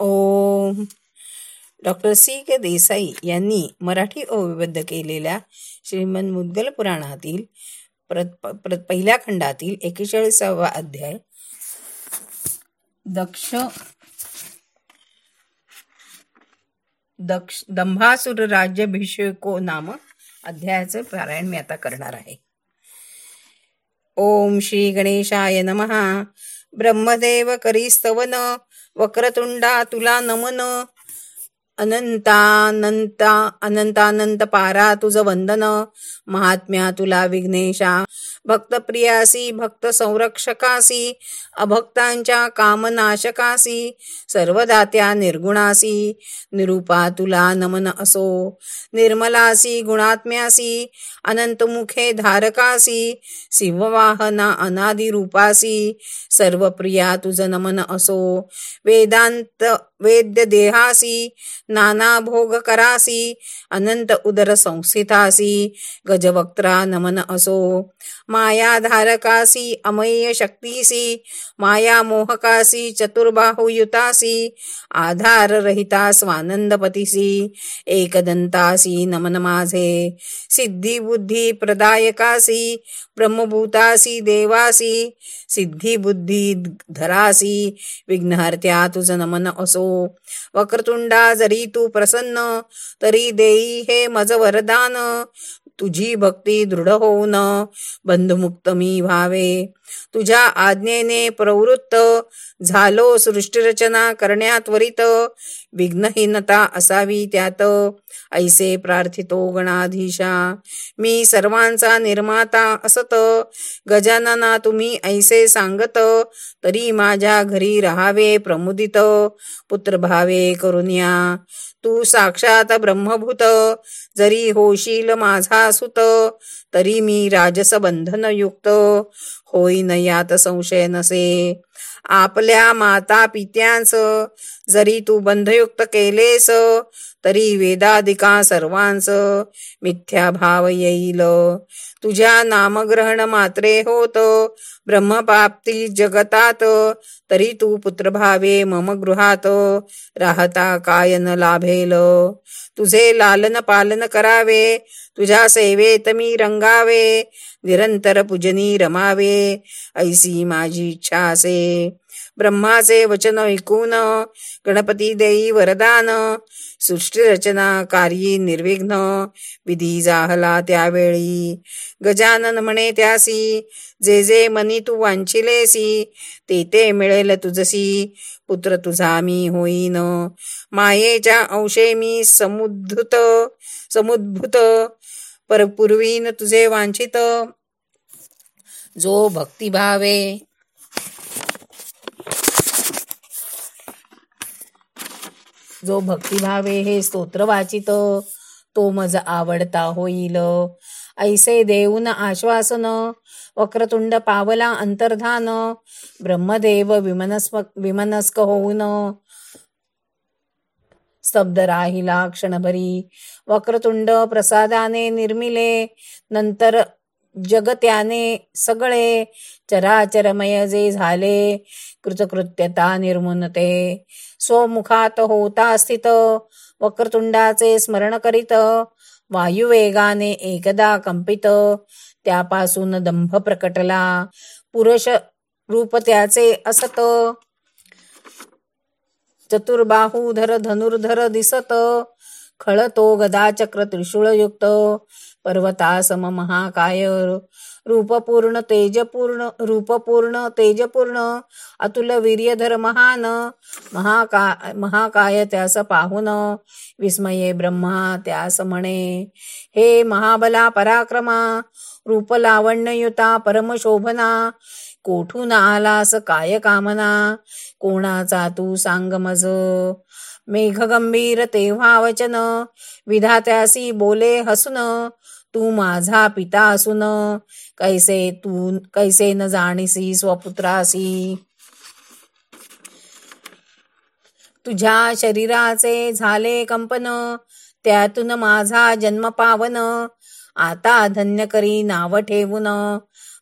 ओम. Doctor C K Desai यांनी मराठी ओविबद्ध केलेल्या श्रीमंत मुद्गल पुराणातील प्रत प्रत पहिल्या खंडातील एकेचाळीसावा अध्याय दक्ष दक्ष दंभासुर राज्याभिषेको नाम अध्यायाचे पारायण मी आता करणार आहे. ओम श्री गणेशाय नमहा ब्रह्मदेव करी स्तवन वक्रतुंडा तुला नमन. अनंतानंता अनंतानंत पारा तुझ वंदन. महात्म्या तुला विघ्नेशा. भक्तप्रियासी भक्त संरक्षकासी अभक्तांच्या कामनाशकासी सर्वदात्या निर्गुणासी निरूपा तुला नमन असो निर्मलासी गुणात्म्यासी अनंतमुखे धारकासी शिववाहना अनादिरूपासी सर्वप्रिया सर्व प्रिया तुझ नमन असो वेदांत वेद्य देहासी नाना भोग करासी अनंत उदर संस्थितासी गजवक्त्रा नमन असो। माया धारकासी अमय शक्तीसी माया मोहकासी चतुर्बाहुयुतासी आधार रहिता स्वानंदपतीसी एकदंतासी नमन माझे। सिद्धी बुद्धी प्रदायकासी ब्रह्मभूतासी देवासी सिद्धी बुद्धी धरासी विघ्नहर्त्या तुझ नमन असो। वक्रतुंडा जरी तू प्रसन्न तरी देई हे मज वरदान तुझी भक्ती दृढ होऊन बंधमुक्त मी व्हावे. तुझ्या आज्ञेने प्रवृत्त झालो सृष्टीरचना करण्यात त्वरित विघ्नहीनता असावी त्यात. ऐसे प्रार्थितो गणाधीशा. मी सर्वांचा निर्माता असत. गजानना तुम्ही ऐसे सांगत. तरी माझ्या घरी राहावे प्रमुदित. पुत्र भावे करुनिया तू साक्षात ब्रह्मभूत. जरी होशील माझा सुत तरी मी राजस बंधन युक्त होईन यात संशय नसे. आपल्या माता पित्यांस जरी तू बंधयुक्त केलेस तरी वेदाधिका सर्वांस मिथ्या भाव येईल. तुझ्या नामग्रहण मात्रे होत ब्रह्मपाप्ती जगतात तरी तू पुत्र भावे मम गृहात राहता काय न लाभेल. तुझे लालन पालन करावे तुझ्या सेवेत मी रंगावे निरंतर पूजनी रमावे ऐसी माझी इच्छा असे. ब्रह्माचे वचन ऐकून गणपती देई वरदान सृष्टी रचना कार्य निर्विघ्न विधी जाहला त्यावेळी. गजानन म्हणे त्यासी जे जे मनी तू वांचिलेसी ते ते मिळेल तुझसी पुत्र तुझा मी होईन. मायेच्या अंशे मी समुद्धुत समुद्भूत परपूर्वीन तुझे वांछित. जो भक्तिभावे जो भक्तिभावे हे स्तोत्र वाचित तो मज आवडता होईल. ऐसे देऊन आश्वासन वक्रतुंड पावला अंतर्धान ब्रह्मदेव विमनस्म विमनस्क होऊन. स्तब्ध राहिला क्षणभरी वक्रतुंड प्रसादाने निर्मिले नंतर जगत्याने सगळे चराचरमय जे झाले कृतकृत्यता निर्मुनते. स्वमुखात होता स्थित वक्रतुंडाचे स्मरण करीत वायुवेगाने एकदा कंपित त्यापासून दंभ प्रकटला. पुरुष रूप त्याचे असत. चतुर्बाहूधर धनुर्धर दिसत खळतो गदाचक्र त्रिशूळयुक्त पर्वतासम महाकाय रूपपूर्ण तेजपूर्ण रूपपूर्ण तेजपूर्ण अतुल वीर्यधर महान महाका महाकाय त्यास पाहुन विस्मये ब्रह्मा त्यास म्हणे. हे महाबला पराक्रमा रूप लावण्ययुता परमशोभना कोठून आलास काय कामना कोणाचा तू सांग मज मेघ गंभीर तेव्हा वचन विधात्यासी बोले हसून तू माझा पिता असून कैसे तू कैसे न जाणीसी स्वपुत्रासी तुझ्या शरीराचे झाले कंपन त्यातून माझा जन्म पावन. आता धन्य करी नाव ठेवून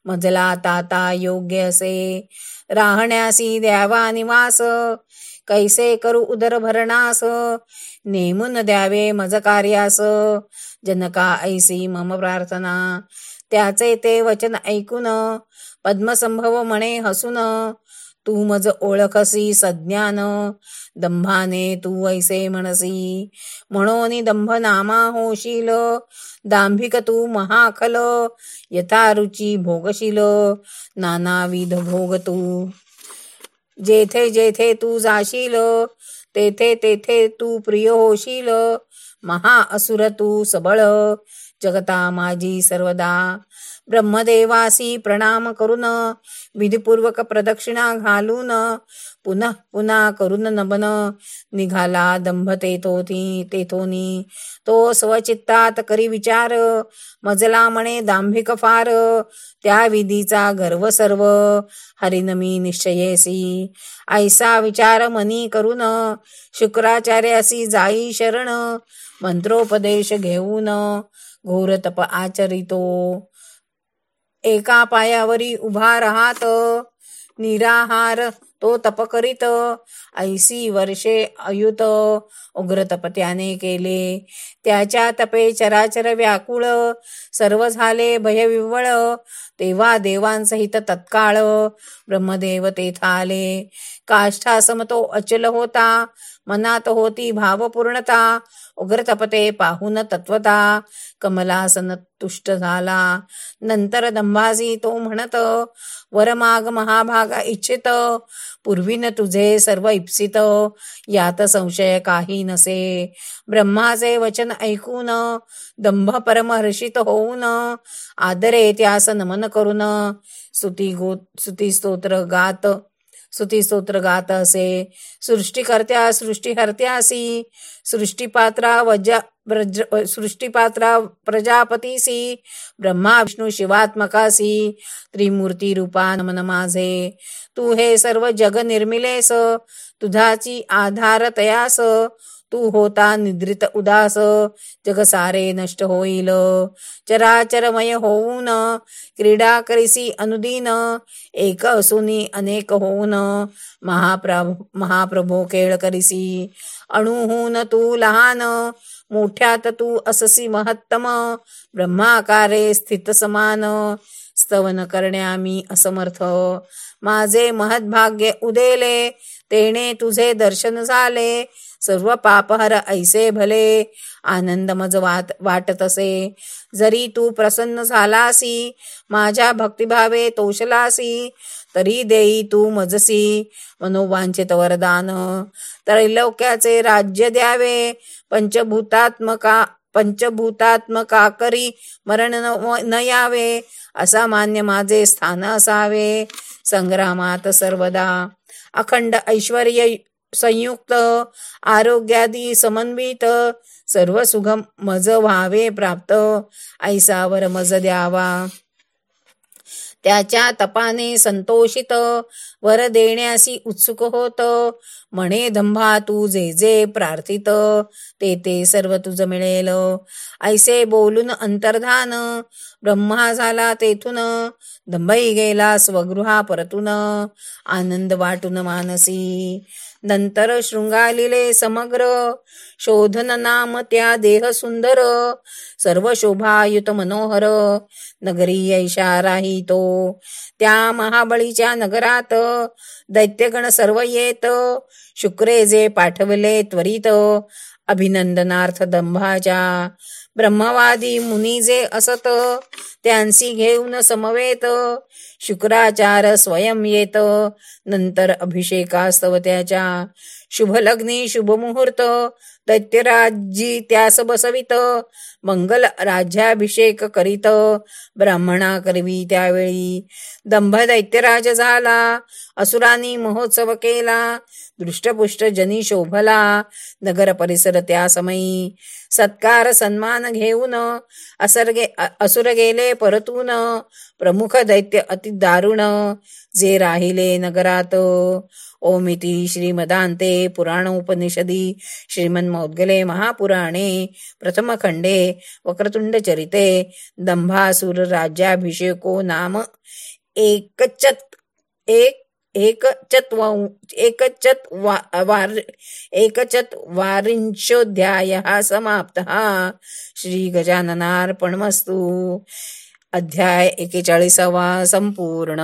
मजला ताता योग्य असे. राहण्यासी द्यावा निवास कैसे करू उदर भरणास नेमून द्यावे मज कार्यास जनका ऐसी मम प्रार्थना. त्याचे ते वचन ऐकून पद्मसंभव म्हणे हसून तू मज ओळखसी सज्ञान दंभाने तू ऐसे म्हणसी. म्हणून दंभ नामा होशील दांभिक तू महाखल यथा रुची भोगशील नानाविध भोग तू. जेथे जेथे तू जाशील तेथे तेथे तू प्रिय होशील महा असुर तू सबळ जगता माझी सर्वदा. ब्रह्मदेवासी प्रणाम करून विधीपूर्वक प्रदक्षिणा घालून पुनः पुन्हा करून नमन. निघाला दंभ तेथोनी तेथोनी तो स्वचित्तात करी विचार. मजला म्हणे दांभिक फार. त्या विधीचा गर्व सर्व. हरिनमी निश्चयेसी. ऐसा विचार मनी करून. शुक्राचार्यासी जाई शरण. मंत्रोपदेश घेऊन. घोर तप आचरितो. एका पायावरी उभा राहत. निराहार तो तप करीत. ऐसी वर्षे अयुत उग्र तप त्याने केले. त्याच्या तपे चराचर व्याकुळ सर्व झाले भयविवळ तेव्हा देवांसहित तत्काळ ब्रह्मदेव तेथ आले काष्ठासम तो अचल होता मनात होती भावपूर्णता. उग्र तपते पाहून तत्वता कमलासन तुष्ट झाला. नंतर दंभाजी तो म्हणत वरमाग महाभागा इच्छित पूर्वीन तुझे सर्व इप्सित यात संशय काही नसे. ब्रह्माचे वचन ऐकून दंभ परमहर्षित होऊन आदरे त्यास नमन करून सुती गो सुती स्तोत्र गात सुती स्तोत्र गात असे. सृष्टीकर्त्या सृष्टीहर्त्यासी सृष्टीपात्रा वजा ब्रज सृष्टीपात्रा प्रजापतीसी ब्रह्मा विष्णू शिवात्मकासी त्रिमूर्ती रूपा नमन माझे. तू हे सर्व जग निर्मिलेस तुझाची आधार तयास तू होता निद्रित उदास जग सारे नष्ट होईल. चराचरमय होऊन क्रीडा करीसी अनुदीन एक असुनी अनेक होऊन महाप्रभ महाप्रभो केळ करीसी. अणुहून तू लहान मोठ्यात तू अससी महत्तम. ब्रह्माकारे स्थित समान. स्तवन करण्या मी असमर्थ. माझे महद्भाग्य उदेले. तेने तुझे दर्शन झाले. सर्व पापहर ऐसे भले. आनंद मज वाट वाटत असे. जरी तू प्रसन्न झालासी माझ्या भक्तिभावे तोषलासी तरी देई तू मजसी मनोवांचित वरदान. त्रैलोक्याचे राज्य द्यावे पंचभूतात्मका पंचभूतात्मका करी मरण न यावे असा मान्य माझे स्थान असावे. संग्रामात सर्वदा अखंड ऐश्वर संयुक्त आरोग्यादी समन्वित सर्व सुगम मज व्हावे प्राप्त. ऐसावर मज द्यावा. त्याच्या तपाने संतोषित. वर देण्यासी उत्सुक होत. म्हणे धंभा तू जे जे प्रार्थित ते ते सर्व तुझ मिळेल. ऐसे बोलून अंतर्धान ब्रह्मा झाला तेथून. दंभई गेला स्वगृहा परतून. आनंद वाटून मानसी. नंतर शृंगालिले समग्र शोधन नाम त्या देह सुंदर. सर्व शोभायुत मनोहर नगरी ऐशा राही तो. त्या महाबळीच्या नगरात दैत्यगण सर्व येत शुक्रे जे पाठवले त्वरित. अभिनंदनार्थ दंभाच्या ब्रह्मवादी मुनी जे असत त्यांसी घेऊन समवेत. शुक्राचार स्वयं येत नंतर अभिषेकास्तव त्याच्या. शुभ लग्नी शुभ मुहूर्त दैत्यराजी त्यास बसवित. मंगल राज्याभिषेक करीत ब्राह्मणा करवी त्यावेळी. दंभ दैत्यराज झाला असुरानी महोत्सव केला दृष्टपुष्ट जनी शोभला नगर परिसर त्या समयी सत्कार सन्मान घेऊन असर असुर गेले परतून प्रमुख दैत्य अति दारुण जे राहिले नगरात. ओमिती श्रीमदांते पुराण उपनिषदी श्रीमन्मौद्गले महापुराणे प्रथमखंडे वक्रतुंड चरिते दंभासुर राज्याभिषेको नाम एकचत एक एकचत्वा एकचत्वा वार एकचत्वारिंशोऽध्यायः समाप्तः। श्रीगजाननार्पणमस्तु। अध्याय एकेचाळीसावा संपूर्ण।